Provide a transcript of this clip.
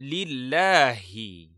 لله.